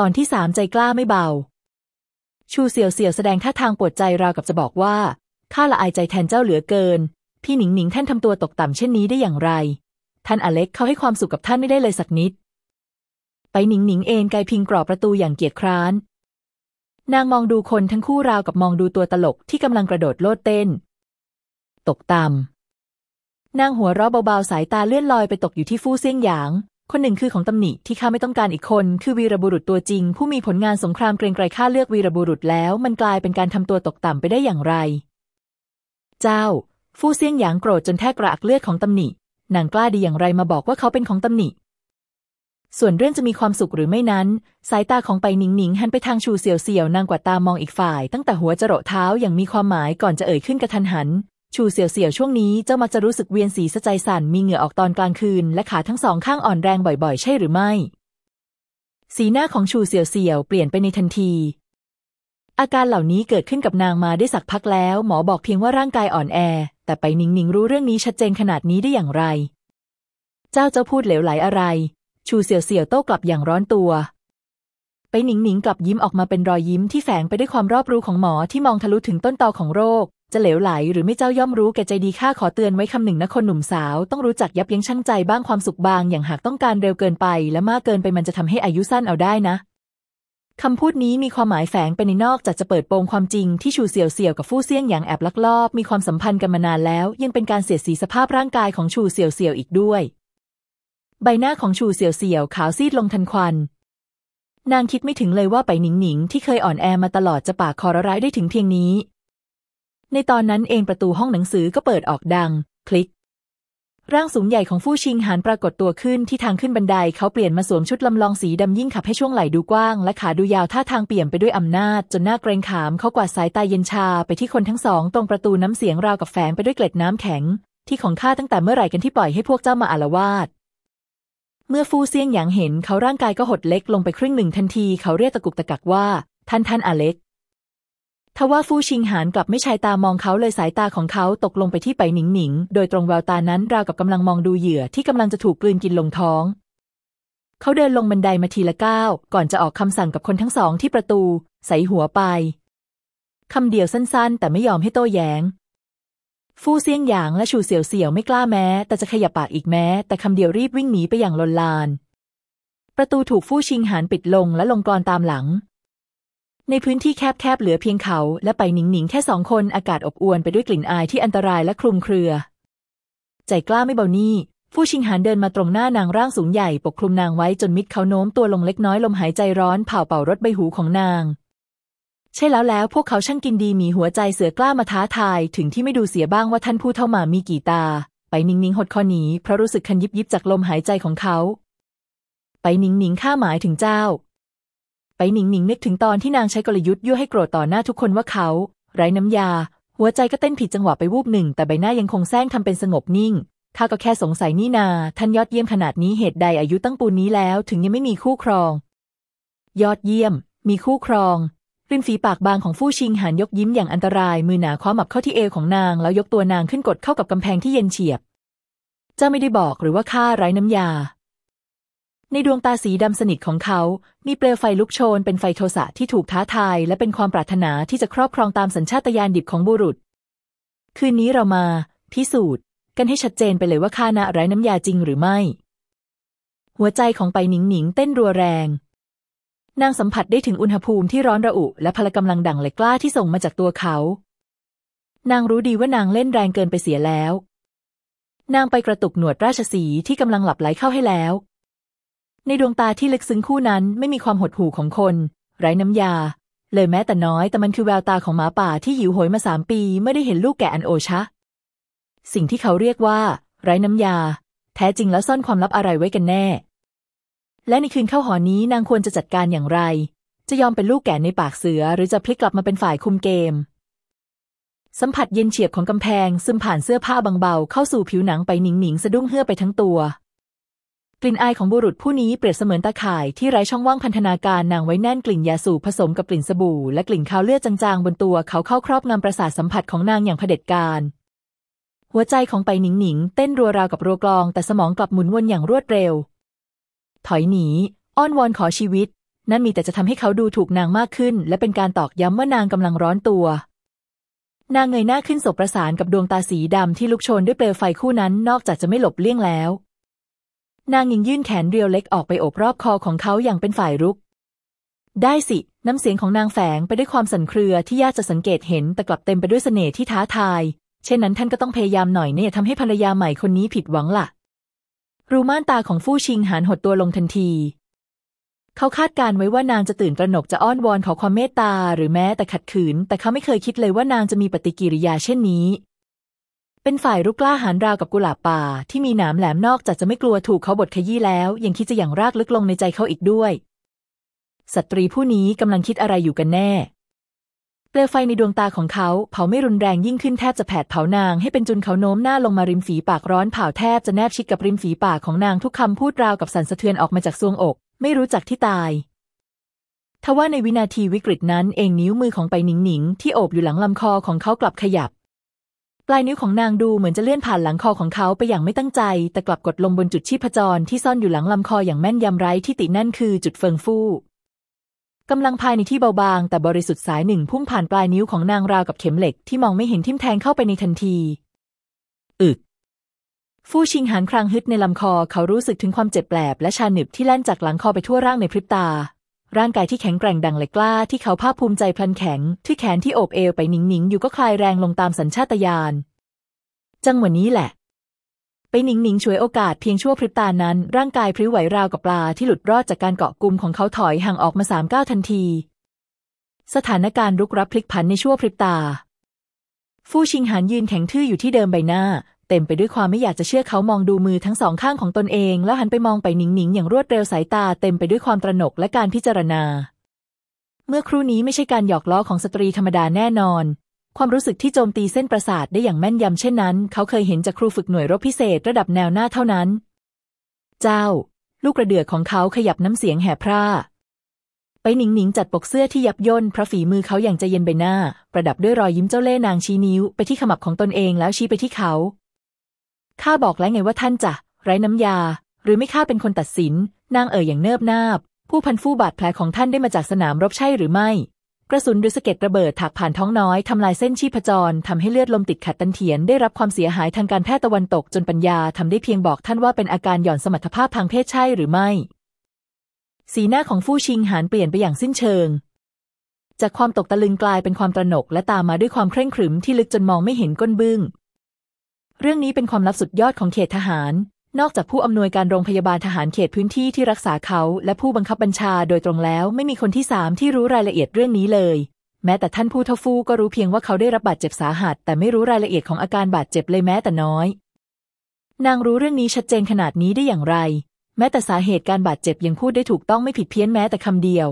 ตอนที่สามใจกล้าไม่เบา ชูเสี่ยวเสี่ยวแสดงท่าทางปวดใจราวกับจะบอกว่าข้าละอายใจแทนเจ้าเหลือเกิน พี่หนิงหนิงท่านทำตัวตกต่ำเช่นนี้ได้อย่างไร ท่านอเล็กเขาให้ความสุขกับท่านไม่ได้เลยสักนิด ไปหนิงหนิงเองไกพิงกรอบประตูอย่างเกียจคร้าน นางมองดูคนทั้งคู่ราวกับมองดูตัวตลกที่กำลังกระโดดโลดเต้น ตกต่ำนางหัวเราะเบาๆสายตาเลื่อนลอยไปตกอยู่ที่ฟู่เซี่ยงหยาง คนหนึ่งคือของตำหนิที่ข้าไม่ต้องการอีกคน คือวีรบุรุษตัวจริง ผู้มีผลงานสงครามเกรงไกรข้าเลือกวีรบุรุษแล้ว มันกลายเป็นการทำตัวตกต่ำไปได้อย่างไร เจ้า ฟู่เซียงหยางโกรธจนแทบกระอักเลือดของตำหนินางกล้าดีอย่างไรมาบอกว่าเขาเป็นของตำหนิ ส่วนเรื่องจะมีความสุขหรือไม่นั้น สายตาของไปหนิงหนิงหันไปทางชูเสี่ยวเสี่ยวนางกว่าตามองอีกฝ่าย ตั้งแต่หัวจรดเท้าอย่างมีความหมายก่อนจะเอ่ยขึ้นกระทันหัน ชูเสี่ยวเสี่ยวช่วงนี้เจ้ามักจะรู้สึกเวียนศีรษะใจสั่นมีเหงื่อออกตอนกลางคืน และขาทั้งสองข้างอ่อนแรงบ่อยๆ ใช่หรือไม่ สีหน้าของชูเสี่ยวเสี่ยวเปลี่ยนไปในทันที อาการเหล่านี้เกิดขึ้นกับนางมาได้สักพักแล้ว หมอบอกเพียงว่าร่างกายอ่อนแอ แต่ไปนิงนิงรู้เรื่องนี้ชัดเจนขนาดนี้ได้อย่างไร เจ้าเจ้าพูดเหลวไหลอะไร ชูเสี่ยวเสี่ยวโต้กลับอย่างร้อนตัวไปหนิงหนิงกลับยิ้มออกมาเป็นรอยยิ้มที่แฝงไปด้วยความรอบรู้ของหมอที่มองทะลุถึงต้นตอของโรค จะเหลวไหลหรือไม่เจ้าย่อมรู้แก่ใจดีข้าขอเตือนไว้คำหนึ่งนะคนหนุ่มสาวต้องรู้จักยับยั้งชั่งใจบ้างความสุขบางอย่างหากต้องการเร็วเกินไป และมากเกินไปมันจะทำให้อายุสั้นเอาได้นะคำพูดนี้มีความหมายแฝงไปในนอกจากจะเปิดโปงความจริงที่ชูเสี่ยวเสี่ยวกับฟู่เซี่ยงอย่างแอบลักลอบมีความสัมพันธ์กันมานานแล้ว ยังเป็นการเสียดสีสภาพร่างกายของชูเสี่ยวเสี่ยวอีกด้วย ใบหน้าของชูเสี่ยวเสี่ยวขาวซีดลงทันควัน นางคิดไม่ถึงเลยว่าไปหนิงหนิงที่เคยอ่อนแอมาตลอดจะปากคอร้ายได้ถึงเพียงนี้ ในตอนนั้นเองประตูห้องหนังสือก็เปิดออกดัง คลิก ร่างสูงใหญ่ของฟู่ชิงหานปรากฏตัวขึ้นที่ทางขึ้นบันไดเขาเปลี่ยนมาสวมชุดลำลองสีดำยิ่งขับให้ช่วงไหล่ดูกว้าง และขาดูยาวท่าทางเปี่ยมไปด้วยอำนาจ จนหน้าเกรงขามเขากวาดสายตาเย็นชาไปที่คนทั้งสอง ตรงประตูน้ำเสียงราวกับแฝงไปด้วยเกล็ดน้ำแข็ง ที่ของข้าตั้งแต่เมื่อไหร่กันที่ปล่อยให้พวกเจ้ามาอารวาสเมื่อฟู่เซียงหยางเห็นเขาร่างกายก็หดเล็กลงไปครึ่งหนึ่งทันที เขาเรียกตะกุกตะกักว่า ท่านท่านอาเล็ก ทว่าฟู่ชิงหานกลับไม่ชายตามองเขาเลยสายตาของเขาตกลงไปที่ไปหนิงหนิง โดยตรงแววตานั้นราวกับกำลังมองดูเหยื่อที่กำลังจะถูกกลืนกินลงท้อง เขาเดินลงบันไดมาทีละก้าวก่อนจะออกคำสั่งกับคนทั้งสองที่ประตู ใส่หัวไปคำเดียวสั้นๆ แต่ไม่ยอมให้โต้แยง้ง ฟู่เซียงหยางและชูเสี่ยวเสี่ยวไม่กล้าแม้ แต่จะขยับปากอีกแม้ แต่คำเดียวรีบวิ่งหนีไปอย่างลนลาน ประตูถูกฟู่ชิงหานปิดลงและลงกรอนตามหลัง ในพื้นที่แคบๆเหลือเพียงเขาและไปหนิงหนิงแค่สองคนอากาศอบอวลไปด้วยกลิ่นอายที่อันตรายและคลุมเครือ ใจกล้าไม่เบานี่ฟู่ชิงหานเดินมาตรงหน้านางร่างสูงใหญ่ปกคลุมนางไว้จนมิดเขาโน้มตัวลงเล็กน้อยลมหายใจร้อนเผาเป่ารถใบหูของนาง ใช่แล้วแล้วพวกเขาช่างกินดีมีหัวใจเสือกล้ามาท้าทาย ถึงที่ไม่ดูเสียบ้างว่าท่านผู้เท่ามามีกี่ตา ไปนิ่งๆหดคอหนีเพราะรู้สึกคันยิบยิบจากลมหายใจของเขา ไปนิ่งๆข้าหมายถึงเจ้า ไปหนิงหนิงนึกถึงตอนที่นางใช้กลยุทธ์ยั่วให้โกรธต่อหน้าทุกคนว่าเขา ไร้น้ำยา หัวใจก็เต้นผิดจังหวะไปวูบหนึ่ง แต่ใบหน้ายังคงแซงทำเป็นสงบนิ่งข้าก็แค่สงสัยนี่นา ท่านยอดเยี่ยมขนาดนี้เหตุใดอายุตั้งปูนนี้แล้ว ถึงยังไม่มีคู่ครอง ยอดเยี่ยม มีคู่ครอง ริมฝีปากบางของฟู่ชิงหันยกยิ้มอย่างอันตราย มือหนาคว้าหมับเข้าที่เอวของนาง แล้วยกตัวนางขึ้นกดเข้ากับกำแพงที่เย็นเฉียบ เจ้าไม่ได้บอกหรือว่าข้าไร้น้ำยา ในดวงตาสีดำสนิทของเขา มีเปลวไฟลุกโชน เป็นไฟโทสะที่ถูกท้าทาย และเป็นความปรารถนาที่จะครอบครองตามสัญชาตญาณดิบของบุรุษ คืนนี้เรามา พิสูจน์ กันให้ชัดเจนไปเลยว่าข้านะไร้น้ำยาจริงหรือไม่ หัวใจของไปหนิงหนิงเต้นรัวแรง นางสัมผัสได้ถึงอุณหภูมิที่ร้อนระอุ และพลกำลังดั่งเหล็กกล้าที่ส่งมาจากตัวเขา นางรู้ดีว่านางเล่นแรงเกินไปเสียแล้ว นางไปกระตุกหนวดราชสีที่กำลังหลับไหลเข้าให้แล้ว ในดวงตาที่ลึกซึ้งคู่นั้นไม่มีความหดหู่ของคน ไร้น้ำยา เลยแม้แต่น้อยแต่มันคือแววตาของหมาป่าที่หิวโหยมาสามปีไม่ได้เห็นลูกแก่อันโอชะ สิ่งที่เขาเรียกว่า ไร้น้ำยา แท้จริงแล้วซ่อนความลับอะไรไว้กันแน่ และในคืนเข้าหอนี้นางควรจะจัดการอย่างไร จะยอมเป็นลูกแก่ในปากเสือ หรือจะพลิกกลับมาเป็นฝ่ายคุมเกม สัมผัสเย็นเฉียบของกำแพงซึมผ่านเสื้อผ้าบางเบาเข้าสู่ผิวหนังไปหนิงหนิงสะดุ้งเฮือไปทั้งตัว กลิ่นอายของบุรุษผู้นี้เปรียบเสมือนตาข่ายที่ไร้ช่องว่างพันธนาการนางไว้แน่นกลิ่นยาสูบผสมกับกลิ่นสบู่และกลิ่นคาวเลือดจางๆ บนตัวเขาเข้าครอบงำประสาทสัมผัสของนางอย่างเผด็จการ หัวใจของไปหนิงหนิงเต้นรัวราวกับรัวกลอง แต่สมองกลับหมุนวนอย่างรวดเร็ว ถอยหนี อ้อนวอนขอชีวิต นั่นมีแต่จะทำให้เขาดูถูกนางมากขึ้น และเป็นการตอกย้ำว่านางกำลังร้อนตัวนางเงยหน้าขึ้นสบประสานกับดวงตาสีดำที่ลุกโชนด้วยเปลวไฟคู่นั้น นอกจากจะไม่หลบเลี่ยงแล้ว นางยิงยื่นแขนเรียวเล็กออกไปโอบรอบคอของเขาอย่างเป็นฝ่ายรุก ได้สิ น้ำเสียงของนางแฝงไปด้วยความสั่นเครือที่ยากจะสังเกตเห็นแต่กลับเต็มไปด้วยเสน่ห์ที่ท้าทาย เช่นนั้นท่านก็ต้องพยายามหน่อยเนี่ยทำให้ภรรยาใหม่คนนี้ผิดหวังล่ะ รูม่านตาของฟู่ชิงหันหดตัวลงทันที เขาคาดการไว้ว่านางจะตื่นตระหนกจะอ้อนวอนขอความเมตตาหรือแม้แต่ขัดขืน แต่เขาไม่เคยคิดเลยว่านางจะมีปฏิกิริยาเช่นนี้ เป็นฝ่ายรุกล้าหาญราวกับกุหลาบป่าที่มีหนามแหลมนอกจากจะไม่กลัวถูกเขาบดขยี้แล้ว ยังคิดจะอย่างรากลึกลงในใจเขาอีกด้วย สตรีผู้นี้กำลังคิดอะไรอยู่กันแน่ เปลวไฟในดวงตาของเขาเผาไม่รุนแรงยิ่งขึ้นแทบจะแผดเผานางให้เป็นจุนเขาโน้มหน้าลงมาริมฝีปากร้อนเผาแทบจะแนบชิดกับริมฝีปากของนางทุกคำพูดราวกับสั่นสะเทือนออกมาจากซวงอก ไม่รู้จักที่ตายทว่าในวินาทีวิกฤตนั้นเองนิ้วมือของไปหนิงหนิงที่โอบอยู่หลังลำคอของเขากลับขยับ ปลายนิ้วของนางดูเหมือนจะเลื่อนผ่านหลังคอของเขาไปอย่างไม่ตั้งใจ แต่กลับกดลงบนจุดชีพจรที่ซ่อนอยู่หลังลำคออย่างแม่นยำไร้ที่ตินั่นคือจุดเฟิงฟู่กำลังภายในที่เบาบาง แต่บริสุทธิ์สายหนึ่งพุ่งผ่านปลายนิ้วของนางราวกับเข็มเหล็กที่มองไม่เห็นทิ่มแทงเข้าไปในทันที อึก ฟู่ชิงหานครางฮึดในลำคอเขารู้สึกถึงความเจ็บแปลบและชาหนึบที่แล่นจากหลังคอไปทั่วร่างในพริบตา ร่างกายที่แข็งแกร่งดังเหล็กกล้าที่เขาภาคภูมิใจพลันแข็ง ที่แขนที่โอบเอวไปหนิงๆอยู่ก็คลายแรงลงตามสัญชาตญาณจังหวะนี้แหละ ไปหนิงหนิงช่วยโอกาสเพียงชั่วพริบตานั้น ร่างกายพริ้วไหวราวกับปลาที่หลุดรอดจากการเกาะกลุ่มของเขาถอยห่างออกมาสามก้าวทันที สถานการณ์รุกรับพลิกผันในชั่วพริบตา ฟู่ชิงหานยืนแข็งทื่ออยู่ที่เดิมใบหน้า เต็มไปด้วยความไม่อยากจะเชื่อเขามองดูมือทั้งสองข้างของตนเอง แล้วหันไปมองไปหนิงหนิงอย่างรวดเร็วสายตาเต็มไปด้วยความตระหนกและการพิจารณา เมื่อครู่นี้ไม่ใช่การหยอกล้อของสตรีธรรมดาแน่นอน ความรู้สึกที่โจมตีเส้นประสาทได้อย่างแม่นยำเช่นนั้น เขาเคยเห็นจากครูฝึกหน่วยรบพิเศษระดับแนวหน้าเท่านั้น เจ้า ลูกกระเดือกของเขาขยับน้ำเสียงแหบพร่าไปหนิงหนิงจัดปกเสื้อที่ยับย่นเพราะฝีมือเขาอย่างใจเย็นใบหน้า ประดับด้วยรอยยิ้มเจ้าเล่นางชี้นิ้วไปที่ขมับของตนเองแล้วชี้ไปที่เขา ข้าบอกแล้วไงว่าท่านจะไร้น้ำยา หรือไม่ข้าเป็นคนตัดสิน นางเอ่ยอย่างเนิบนาบ ผู้พันฟู่บาดแผลของท่านได้มาจากสนามรบใช่หรือไม่ กระสุนหรือสะเก็ดระเบิดถากผ่านท้องน้อยทำลายเส้นชีพจรทำให้เลือดลมติดขัดตันเถียนได้รับความเสียหายทางการแพทย์ตะวันตกจนปัญญาทำได้เพียงบอกท่านว่าเป็นอาการหย่อนสมรรถภาพทางเพศใช่หรือไม่ สีหน้าของฟู่ชิงหานเปลี่ยนไปอย่างสิ้นเชิงจากความตกตะลึงกลายเป็นความตระหนกและตามมาด้วยความเคร่งขรึมที่ลึกจนมองไม่เห็นก้นบึ้ง เรื่องนี้เป็นความลับสุดยอดของเขตทหาร นอกจากผู้อำนวยการโรงพยาบาลทหารเขตพื้นที่ที่รักษาเขา และผู้บังคับบัญชาโดยตรงแล้ว ไม่มีคนที่สามที่รู้รายละเอียดเรื่องนี้เลย แม้แต่ท่านผู้เท่าฟู่ก็รู้เพียงว่าเขาได้รับบาดเจ็บสาหัส แต่ไม่รู้รายละเอียดของอาการบาดเจ็บเลยแม้แต่น้อย นางรู้เรื่องนี้ชัดเจนขนาดนี้ได้อย่างไร แม้แต่สาเหตุการบาดเจ็บยังพูดได้ถูกต้องไม่ผิดเพี้ยนแม้แต่คำเดียว